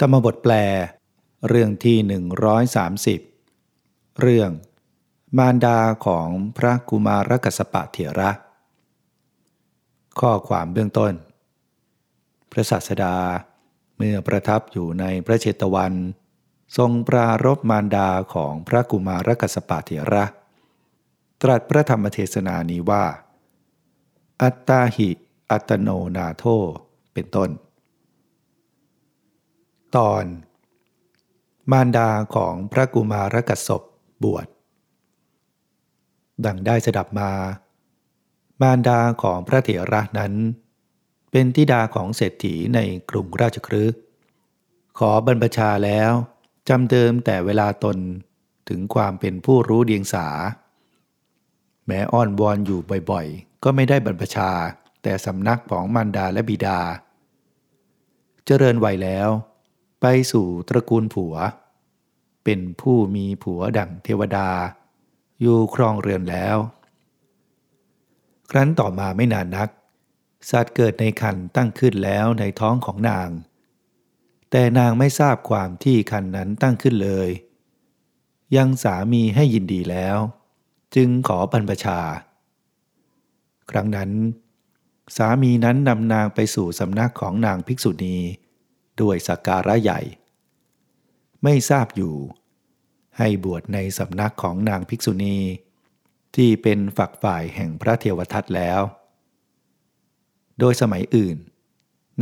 ธรรมบทแปล เรื่องที่ 130 เรื่อง มารดาของพระกุมารกัสปะเถระ ข้อความเบื้องต้น พระศาสดาเมื่อประทับอยู่ในพระเชตวัน ทรงปรารบมารดาของพระกุมารกัสปะเถระ ตรัสพระธรรมเทศนานี้ว่า อัตตาหิ อัตโนนาโทเป็นต้น ตอน มารดาของพระกุมารกัสบบวช ดังได้สดับมา มารดาของพระเถระนั้น เป็นทิดาของเศรษฐีในกรุงราชครืขอบรรพชาแล้วจำเดิมแต่เวลาตนถึงความเป็นผู้รู้เดียงสา แม้อ้อนวอนอยู่บ่อยๆ ก็ไม่ได้บรรพชาแต่สำนักของมารดาและบิดา เจริญวัยแล้ว ไปสู่ตระกูลผัว เป็นผู้มีผัวดั่งเทวดา อยู่ครองเรือนแล้ว ครั้นต่อมาไม่นานนัก สัตว์เกิดในคันตั้งขึ้นแล้วในท้องของนาง แต่นางไม่ทราบความที่คันนั้นตั้งขึ้นเลย ยังสามีให้ยินดีแล้ว จึงขอบรรพชา ครั้งนั้น สามีนั้นนำนางไปสู่สำนักของนางภิกษุณี ด้วยสักการะใหญ่ ไม่ทราบอยู่ ให้บวชในสำนักของนางภิกษุณี ที่เป็นฝักฝ่ายแห่งพระเทวทัตแล้ว โดยสมัยอื่น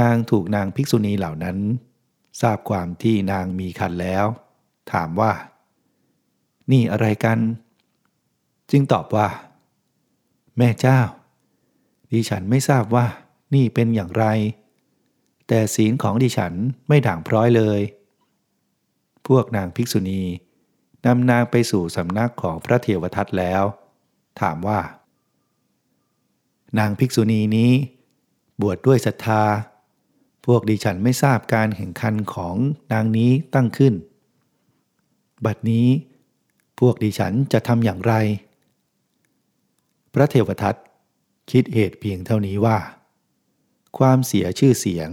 นางถูกนางภิกษุณีเหล่านั้น ทราบความที่นางมีคันแล้ว ถามว่า นี่อะไรกัน จึงตอบว่า แม่เจ้าดิฉันไม่ทราบว่านี่เป็นอย่างไร แต่ศีลของดิฉันไม่ด่างพร้อยเลย พวกนางภิกษุณีนำนางไปสู่สำนักของพระเทวทัตแล้ว ถามว่า นางภิกษุณีนี้ บวชดด้วยศรัทธา พวกดิฉันไม่ทราบการแห่งคันของนางนี้ตั้งขึ้น บัดนี้ พวกดิฉันจะทำอย่างไร พระเทวทัตคิดเหตุเพียงเท่านี้ว่า ความเสียชื่อเสียง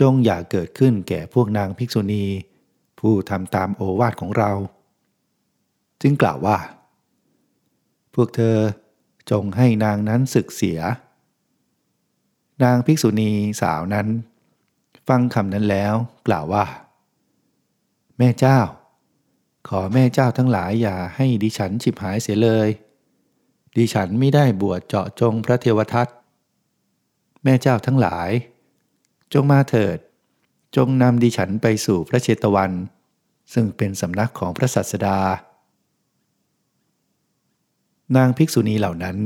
จงอย่าเกิดขึ้นแก่พวกนางภิกษุณี ผู้ทำตามโอวาทของเรา จึงกล่าวว่า พวกเธอจงให้นางนั้นศึกเสีย นางภิกษุณีสาวนั้น ฟังคำนั้นแล้วกล่าวว่า แม่เจ้า ขอแม่เจ้าทั้งหลายอย่าให้ดิฉันฉิบหายเสียเลย ดิฉันไม่ได้บวชเจาะจงพระเทวทัตแม่เจ้าทั้งหลาย จงมาเถิด จงนำดิฉันไปสู่พระเชตวัน ซึ่งเป็นสำนักของพระสัสดา นางภิกษุณีเหล่านั้น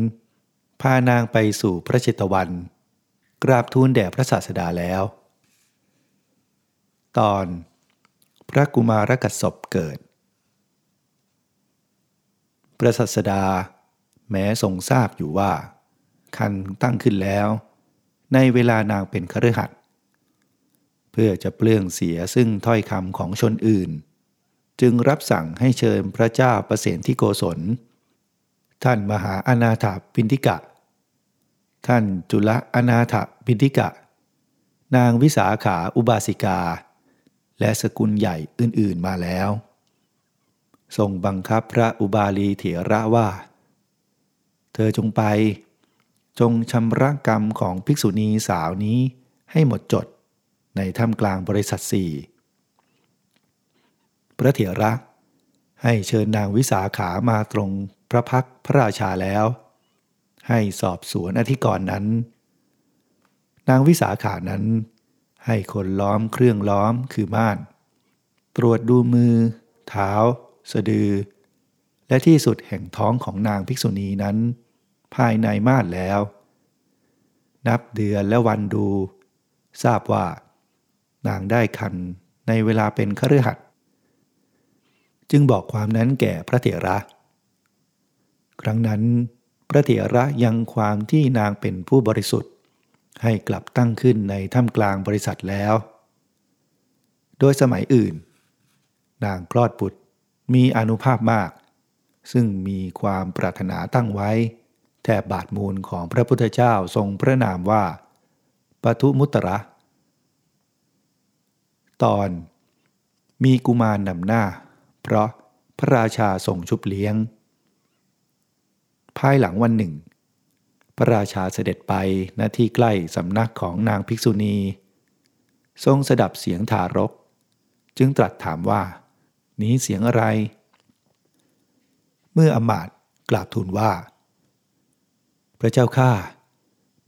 พานางไปสู่พระเชตวัน กราบทูลแด่พระศาสดาแล้ว ตอนพระกุมารกัสศพเกิด พระศาสดา แม้ทรงทราบอยู่ว่า คันตั้งขึ้นแล้ว ในเวลานางเป็นคฤหัสถ เพื่อจะเปลื้องเสียซึ่งถ้อยคำของชนอื่น จึงรับสั่งให้เชิญพระเจ้าประเสนที่โกศล ท่านมหาอนาถปินทิกะ ท่านจุลอนาถปินทิกะ นางวิสาขาอุบาสิกา และสกุลใหญ่อื่นๆมาแล้วทรงบังคับพระอุบาลีเถระว่า เธอจงไป จงชำระกรรมของภิกษุณีสาวนี้ให้หมดจด ในถ้ำกลางบริษัทสี่พระเถระให้เชิญนางวิสาขามาตรงพระพักพระราชาแล้ว ให้สอบสวนอธิกรณ์นั้น นางวิสาขานั้น ให้คนล้อมเครื่องล้อมคือม่าน ตรวจดูมือ เท้า สะดือ และที่สุดแห่งท้องของนางภิกษุณีนั้น ภายในม่านแล้ว นับเดือนและวันดู ทราบว่า นางได้คันในเวลาเป็นคฤหัสจึงบอกความนั้นแก่พระเถระ ครั้งนั้นพระเถระยังความที่นางเป็นผู้บริสุทธิ์ ให้กลับตั้งขึ้นในถ้ำกลางบริษัทแล้ว โดยสมัยอื่น นางคลอดบุตรมีอนุภาพมาก ซึ่งมีความปรารถนาตั้งไว้ แทบบาทมูลของพระพุทธเจ้าทรงพระนามว่าปทุมุตระ ตอนมีกุมารนนำหน้า เพราะพระราชาทรงชุบเลี้ยง ภายหลังวันหนึ่ง พระราชาเสด็จไปณที่ใกล้สำนักของนางภิกษุณี ทรงสดับเสียงทารก จึงตรัสถามว่า นี้เสียงอะไร เมื่ออมาตกราบทูลว่า พระเจ้าข้า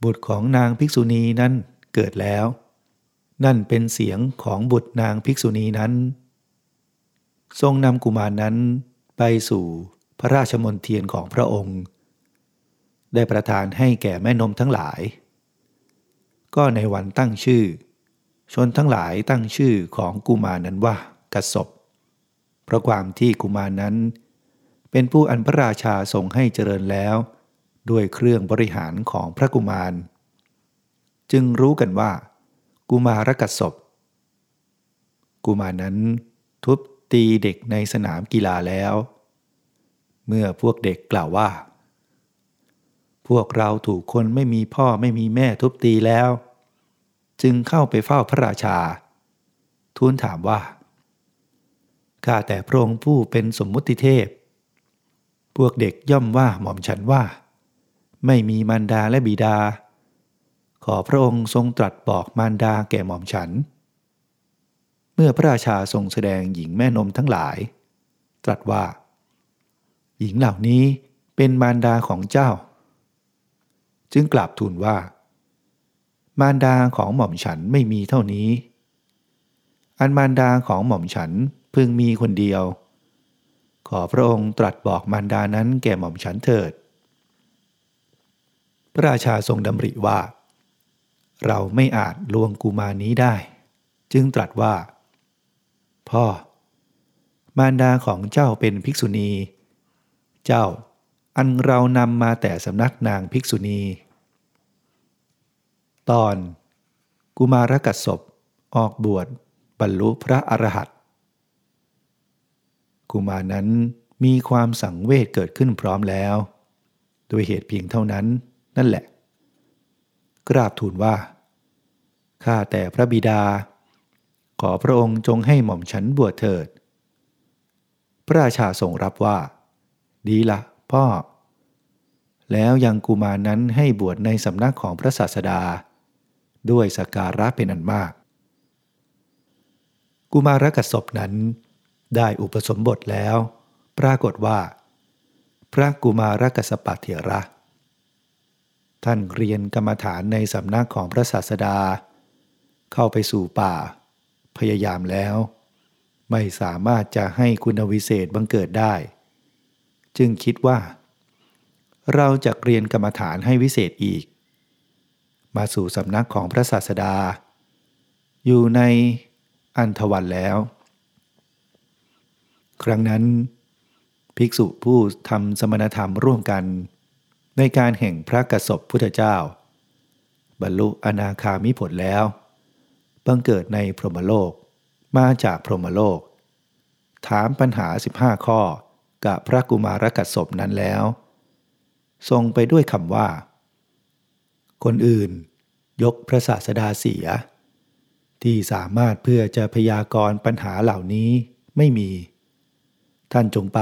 บุตรของนางภิกษุณีนั้นเกิดแล้ว นั่นเป็นเสียงของบุตรนางภิกษุณีนั้น ทรงนำกุมารนั้นไปสู่พระราชมนเทียนของพระองค์ ได้ประทานให้แก่แม่นมทั้งหลาย ก็ในวันตั้งชื่อ ชนทั้งหลายตั้งชื่อของกุมารนั้นว่ากัสบเพราะความที่กุมารนั้น เป็นผู้อันพระราชาทรงให้เจริญแล้ว ด้วยเครื่องบริหารของพระกุมาร จึงรู้กันว่า กุมารกัดศพกุมารนั้นทุบตีเด็กในสนามกีฬาแล้ว เมื่อพวกเด็กกล่าวว่า พวกเราถูกคนไม่มีพ่อไม่มีแม่ทุบตีแล้ว จึงเข้าไปเฝ้าพระราชา ทูลถามว่า ข้าแต่พระองค์ผู้เป็นสมมุติเทพ พวกเด็กย่อมว่าหม่อมฉันว่า ไม่มีมารดาและบิดา ขอพระองค์ทรงตรัสบอกมารดาแก่หม่อมฉัน เมื่อพระราชาทรงแสดงหญิงแม่นมทั้งหลาย ตรัสว่า หญิงเหล่านี้เป็นมารดาของเจ้า จึงกลับทูลว่า มารดาของหม่อมฉันไม่มีเท่านี้ อันมารดาของหม่อมฉันเพึงมีคนเดียว ขอพระองค์ตรัสบอกมารดานั้นแก่หม่อมฉันเถิด พระราชาทรงดำริว่า เราไม่อาจลวงกุมารนี้ได้ จึงตรัสว่า พ่อ มารดาของเจ้าเป็นภิกษุณี เจ้าอันเรานำมาแต่สำนักนางภิกษุณี ตอน กุมารกัดศพออกบวชบรรลุพระอรหันต์กุมารนั้นมีความสังเวชเกิดขึ้นพร้อมแล้วโดยเหตุเพียงเท่านั้นนั่นแหละ กราบทูลว่า ข้าแต่พระบิดา ขอพระองค์จงให้หม่อมฉันบวชเถิด พระราชาทรงรับว่า ดีละพ่อ แล้วยังกุมารนั้นให้บวชในสำนักของพระศาสดา ด้วยสการะเป็นอันมาก กุมารกสบนั้นได้อุปสมบทแล้ว ปรากฏว่า พระกุมารกสปะเถระ ท่านเรียนกรรมฐานในสำนักของพระศาสดา เข้าไปสู่ป่า พยายามแล้ว ไม่สามารถจะให้คุณวิเศษบังเกิดได้ จึงคิดว่า เราจะเรียนกรรมฐานให้วิเศษอีก มาสู่สำนักของพระศาสดา อยู่ในอันทวันแล้ว ครั้งนั้น ภิกษุผู้ทำสมณธรรมร่วมกัน ในการแห่งพระกสบพุทธเจ้า บรรลุอนาคามิผลแล้ว บังเกิดในพรหมโลกมาจากพรหมโลก ถามปัญหา 15 ข้อกับพระกุมารกัสบนั้นแล้ว ทรงไปด้วยคำว่า คนอื่นยกพระศาสดาเสีย ที่สามารถเพื่อจะพยากรณ์ปัญหาเหล่านี้ไม่มี ท่านจงไป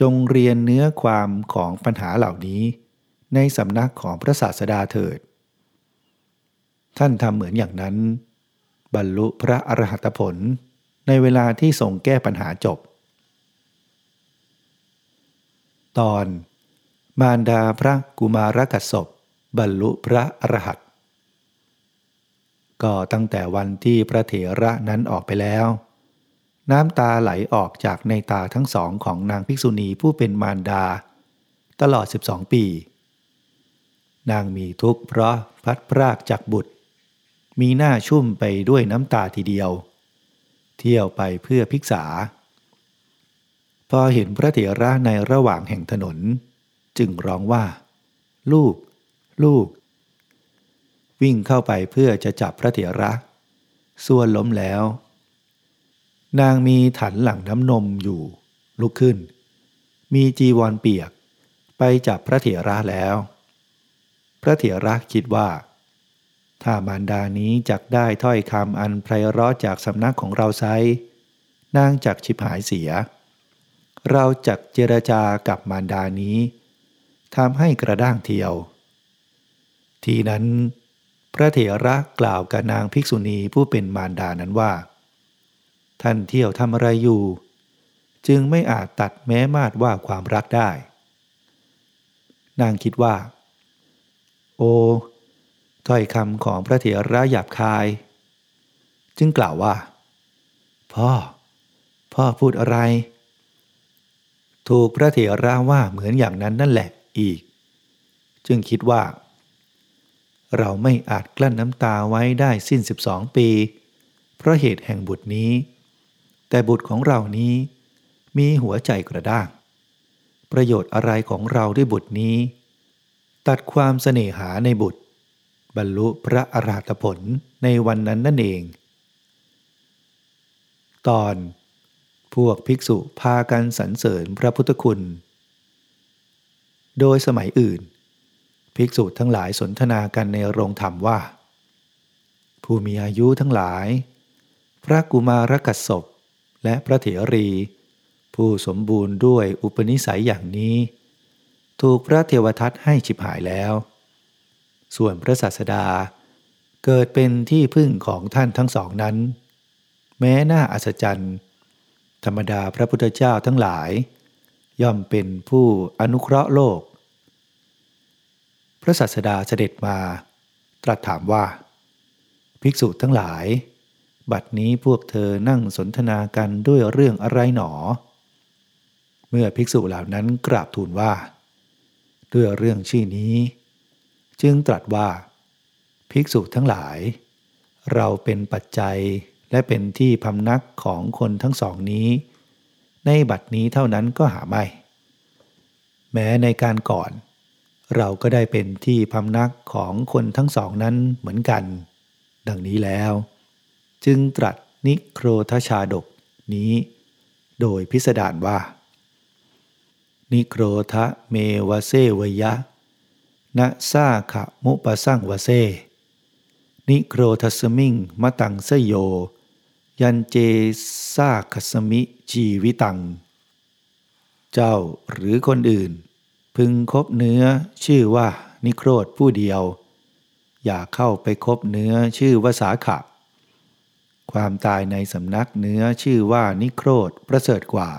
จงเรียนเนื้อความของปัญหาเหล่านี้ ในสำนักของพระศาสดาเถิด ท่านทำเหมือนอย่างนั้น บรรลุพระอรหัตผลในเวลาที่ทรงแก้ปัญหาจบ ตอน มารดาพระกุมารกัสบบรรลุพระอรหัตก็ตั้งแต่วันที่พระเถระนั้นออกไปแล้ว น้ำตาไหลออกจากในตาทั้งสองของนางภิกษุณีผู้เป็นมารดา ตลอด 12 ปี นางมีทุกข์เพราะพัดพรากจากบุตร มีหน้าชุ่มไปด้วยน้ำตาทีเดียว เที่ยวไปเพื่อพิกษา พอเห็นพระเถระในระหว่างแห่งถนน จึงร้องว่า ลูก ลูก วิ่งเข้าไปเพื่อจะจับพระเถระ ส่วนล้มแล้ว นางมีถันหลังน้ำนมอยู่ลุกขึ้น มีจีวรเปียก ไปจับพระเถระแล้ว พระเถระคิดว่า ถ้ามารดานี้จักได้ถ้อยคำอันไพเราะจากสำนักของเราไซนางจักชิบหายเสีย เราจักเจรจากับมารดานี้ทำให้กระด้างเทียว ทีนั้น พระเถระกล่าวกับนางภิกษุณีผู้เป็นมารดานั้นว่า ท่านเที่ยวทำอะไรอยู่ จึงไม่อาจตัดแม้มาดว่าความรักได้ นางคิดว่า โอ้ถ้อยคำของพระเถระหยาบคาย จึงกล่าวว่า พ่อ พ่อพูดอะไร ถูกพระเถระว่าเหมือนอย่างนั้นนั่นแหละอีก จึงคิดว่า เราไม่อาจกลั้นน้ำตาไว้ได้สิ้น 12 ปี เพราะเหตุแห่งบุตรนี้ แต่บุตรของเรานี้ มีหัวใจกระด้าง ประโยชน์อะไรของเราด้วยบุตรนี้ ตัดความเสน่หาในบุตร บรรลุพระอรหัตผลในวันนั้นนั่นเอง ตอน พวกภิกษุพากันสรรเสริญพระพุทธคุณ โดยสมัยอื่น ภิกษุทั้งหลายสนทนากันในโรงธรรมว่า ผู้มีอายุทั้งหลายพระกุมารกัสศพ และพระเถรี ผู้สมบูรณ์ด้วยอุปนิสัยอย่างนี้ ถูกพระเทวทัตให้ฉิบหายแล้ว ส่วนพระศาสดาเกิดเป็นที่พึ่งของท่านทั้งสองนั้น แม้น่าอัศจรรย์ ธรรมดาพระพุทธเจ้าทั้งหลาย ย่อมเป็นผู้อนุเคราะห์โลก พระสัสดาเสด็จมา ตรัสถามว่า ภิกษุทั้งหลาย บัดนี้พวกเธอนั่งสนทนากันด้วยเรื่องอะไรหนอ เมื่อภิกษุเหล่านั้นกราบทูลว่า ด้วยเรื่องชื่อนี้ จึงตรัสว่า ภิกษุทั้งหลาย เราเป็นปัจจัยและเป็นที่พำนักของคนทั้งสองนี้ ในบัดนี้เท่านั้นก็หาไม่ แม้ในการก่อน เราก็ได้เป็นที่พำนักของคนทั้งสองนั้นเหมือนกัน ดังนี้แล้ว จึงตรัสนิโครทชาดกนี้ โดยพิสดารว่า นิโครทะเมวเซวยะนะซาขะมุปสังวเซ นิโครทัสมิงมตังเสโย ยันเจซาคสมิชีวิตัง เจ้าหรือคนอื่น พึงคบเนื้อชื่อว่านิโครธผู้เดียว อย่าเข้าไปคบเนื้อชื่อว่าสาขะ ความตายในสำนักเนื้อชื่อว่านิโครธประเสริฐกว่า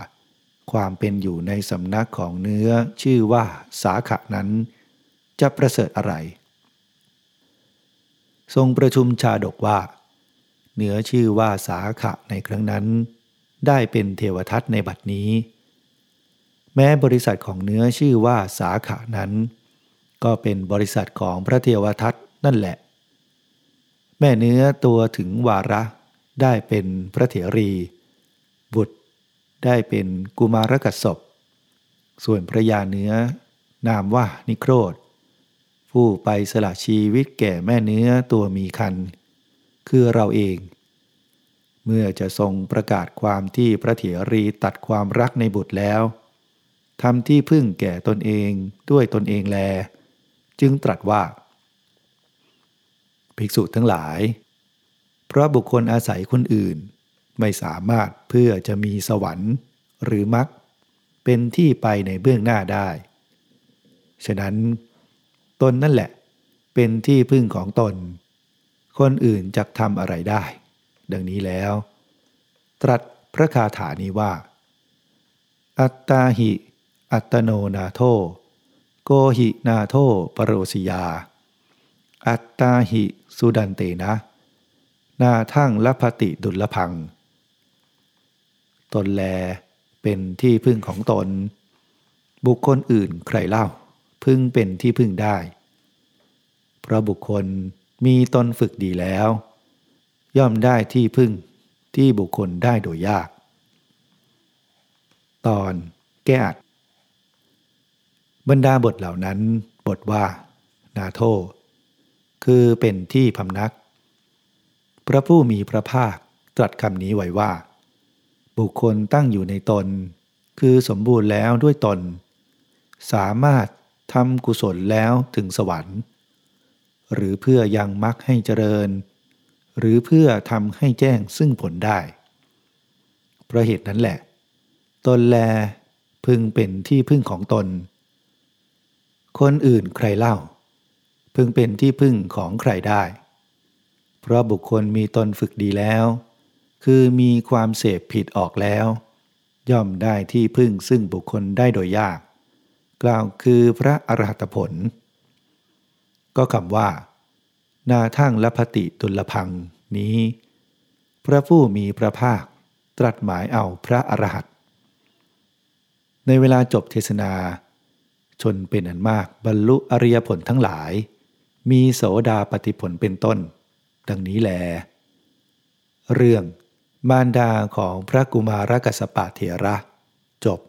ความเป็นอยู่ในสำนักของเนื้อชื่อว่าสาขะนั้น จะประเสริฐอะไร ทรงประชุมชาดกว่า เนื้อชื่อว่าสาขะในครั้งนั้น ได้เป็นเทวทัตในบัดนี้ แม้บริษัทของเนื้อชื่อว่าสาขะนั้น ก็เป็นบริษัทของพระเทวทัตนั่นแหละ แม่เนื้อตัวถึงวาระ ได้เป็นพระเถรี บุตรได้เป็นกุมารกัสศพส่วนพระยาเนื้อนามว่านิโครธ ผู้ไปสละชีวิตแก่แม่เนื้อตัวมีคัน คือเราเอง เมื่อจะทรงประกาศความที่พระเถรีตัดความรักในบุตรแล้วทำที่พึ่งแก่ตนเองด้วยตนเองแล จึงตรัสว่า ภิกษุทั้งหลาย เพราะบุคคลอาศัยคนอื่น ไม่สามารถเพื่อจะมีสวรรค์หรือมรรคเป็นที่ไปในเบื้องหน้าได้ ฉะนั้น ตนนั่นแหละเป็นที่พึ่งของตน คนอื่นจะทำอะไรได้ ดังนี้แล้ว ตรัสพระคาถานี้ว่า อัตตาหิ อัตโนนาโท โกหินาโทปรโรสิยา อัตตาหิสุดันเตนะ นาทั้งละพติดุลพัง ตนแลเป็นที่พึ่งของตน บุคคลอื่นใครเล่า พึ่งเป็นที่พึ่งได้ เพราะบุคคลมีตนฝึกดีแล้ว ย่อมได้ที่พึ่งที่บุคคลได้โดยยาก ตอนแก้อัดบรรดาบทเหล่านั้นบทว่า นาโท คือเป็นที่พำนัก พระผู้มีพระภาคตรัสคำนี้ไว้ว่า บุคคลตั้งอยู่ในตน คือสมบูรณ์แล้วด้วยตน สามารถทำกุศลแล้วถึงสวรรค์ หรือเพื่อยังมักให้เจริญ หรือเพื่อทำให้แจ้งซึ่งผลได้ เพราะเหตุนั้นแหละ ตนแลพึงเป็นที่พึ่งของตน คนอื่นใครเล่า พึงเป็นที่พึ่งของใครได้ เพราะบุคคลมีตนฝึกดีแล้ว คือมีความเสพผิดออกแล้ว ย่อมได้ที่พึ่งซึ่งบุคคลได้โดยยาก กล่าวคือพระอรหัตผล ก็คำว่า นาทั้งละพติตุลพังนี้ พระผู้มีพระภาคตรัสหมายเอาพระอรหัตในเวลาจบเทศนา ชนเป็นอันมากบรรลุอริยผลทั้งหลาย มีโสดาปฏิผลเป็นต้น ดังนี้แล เรื่องมารดาของพระกุมารกัสปะเถระจบ